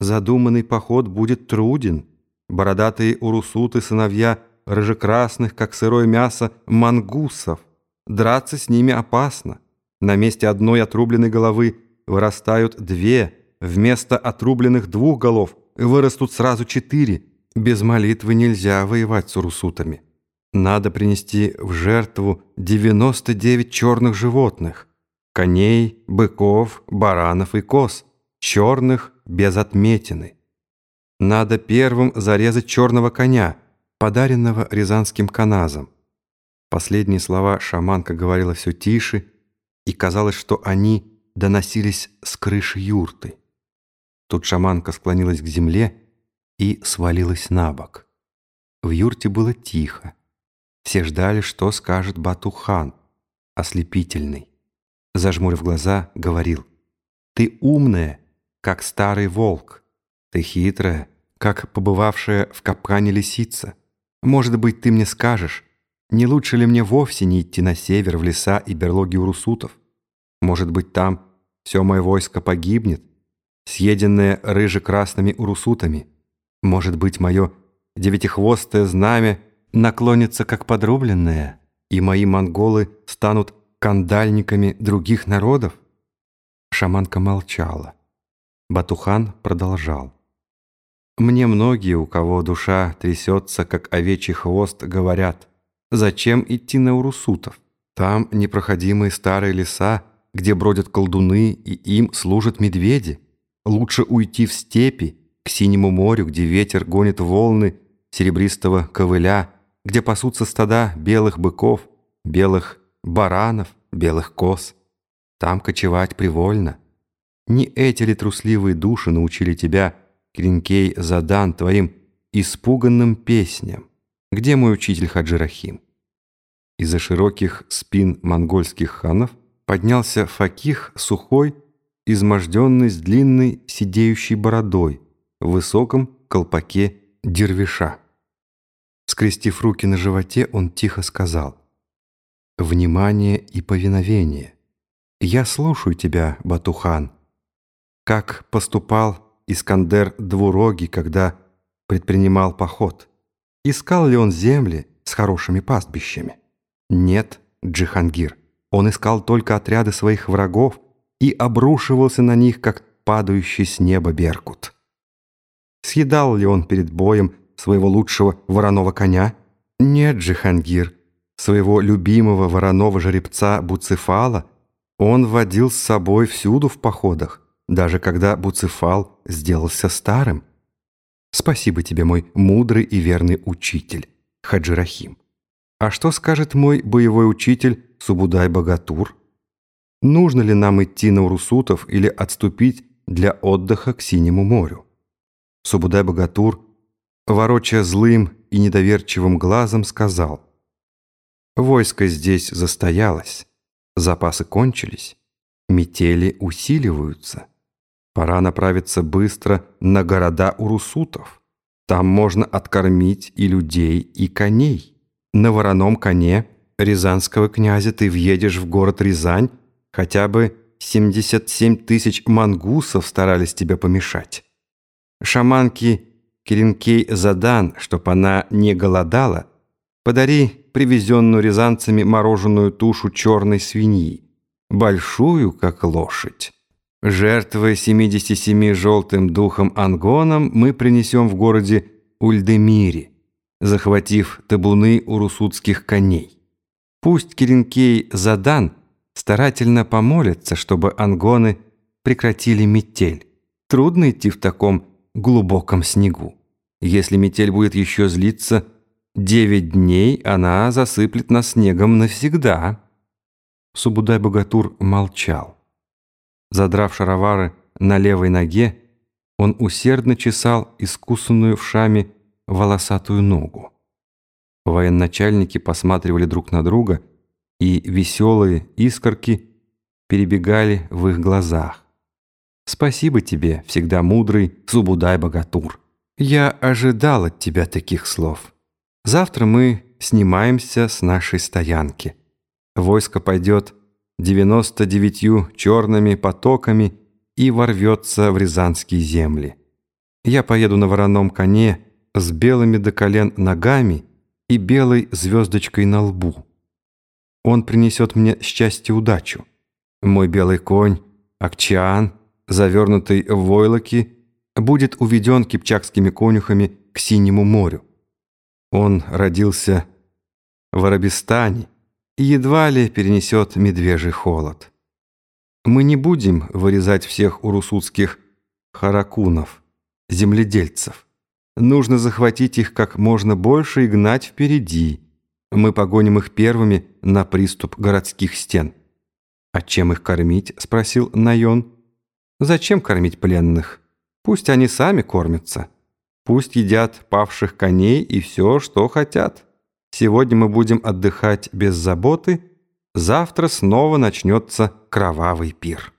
Задуманный поход будет труден. Бородатые урусуты, сыновья рыжекрасных, как сырое мясо, мангусов. Драться с ними опасно. На месте одной отрубленной головы вырастают две, вместо отрубленных двух голов вырастут сразу четыре. Без молитвы нельзя воевать с урусутами. Надо принести в жертву 99 черных животных. Коней, быков, баранов и коз. Черных без отметины. Надо первым зарезать черного коня, подаренного рязанским каназом. Последние слова шаманка говорила все тише, и казалось, что они доносились с крыши юрты. Тут шаманка склонилась к земле и свалилась на бок. В юрте было тихо. Все ждали, что скажет Батухан, ослепительный. Зажмурив глаза, говорил, «Ты умная, как старый волк. Ты хитрая, как побывавшая в капкане лисица. Может быть, ты мне скажешь, не лучше ли мне вовсе не идти на север, в леса и берлоги урусутов? Может быть, там все мое войско погибнет, съеденное рыже-красными урусутами? Может быть, мое девятихвостое знамя наклонится, как подрубленное, и мои монголы станут кандальниками других народов?» Шаманка молчала. Батухан продолжал. «Мне многие, у кого душа трясется, как овечий хвост, говорят, зачем идти на Урусутов? Там непроходимые старые леса, где бродят колдуны, и им служат медведи. Лучше уйти в степи, к синему морю, где ветер гонит волны серебристого ковыля, где пасутся стада белых быков, белых баранов, белых коз. Там кочевать привольно. Не эти ли трусливые души научили тебя, Кринкей Задан, твоим испуганным песням? Где мой учитель Хаджирахим? Из-за широких спин монгольских ханов поднялся факих сухой, изможденный с длинной сидеющей бородой в высоком колпаке дервиша. Скрестив руки на животе, он тихо сказал «Внимание и повиновение. Я слушаю тебя, Батухан» как поступал Искандер Двурогий, когда предпринимал поход. Искал ли он земли с хорошими пастбищами? Нет, Джихангир. Он искал только отряды своих врагов и обрушивался на них, как падающий с неба беркут. Съедал ли он перед боем своего лучшего вороного коня? Нет, Джихангир. Своего любимого вороного жеребца Буцефала он водил с собой всюду в походах, даже когда Буцефал сделался старым. Спасибо тебе, мой мудрый и верный учитель, Хаджирахим. А что скажет мой боевой учитель Субудай-Богатур? Нужно ли нам идти на Урусутов или отступить для отдыха к Синему морю? Субудай-Богатур, ворочая злым и недоверчивым глазом, сказал, «Войско здесь застоялось, запасы кончились, метели усиливаются». Пора направиться быстро на города урусутов. Там можно откормить и людей, и коней. На вороном коне рязанского князя ты въедешь в город Рязань, хотя бы 77 тысяч мангусов старались тебе помешать. Шаманки Керенкей задан, чтоб она не голодала, подари привезенную рязанцами мороженую тушу черной свиньи, большую, как лошадь. Жертвы 77 желтым духом ангоном мы принесем в городе Ульдемире, захватив табуны урусутских коней. Пусть Керенкей Задан старательно помолится, чтобы ангоны прекратили метель. Трудно идти в таком глубоком снегу. Если метель будет еще злиться, девять дней она засыплет нас снегом навсегда. Субудай-богатур молчал. Задрав шаровары на левой ноге, он усердно чесал искусанную в шаме волосатую ногу. Военачальники посматривали друг на друга, и веселые искорки перебегали в их глазах. «Спасибо тебе, всегда мудрый Субудай-богатур. Я ожидал от тебя таких слов. Завтра мы снимаемся с нашей стоянки. Войско пойдет девяносто девятью черными потоками и ворвется в рязанские земли. Я поеду на вороном коне с белыми до колен ногами и белой звездочкой на лбу. Он принесет мне счастье удачу. Мой белый конь, Акчиан, завернутый в войлоки, будет уведен кипчакскими конюхами к Синему морю. Он родился в Арабистане едва ли перенесет медвежий холод. Мы не будем вырезать всех урусутских харакунов, земледельцев. Нужно захватить их как можно больше и гнать впереди. Мы погоним их первыми на приступ городских стен. «А чем их кормить?» — спросил Найон. «Зачем кормить пленных? Пусть они сами кормятся. Пусть едят павших коней и все, что хотят. Сегодня мы будем отдыхать без заботы, завтра снова начнется кровавый пир».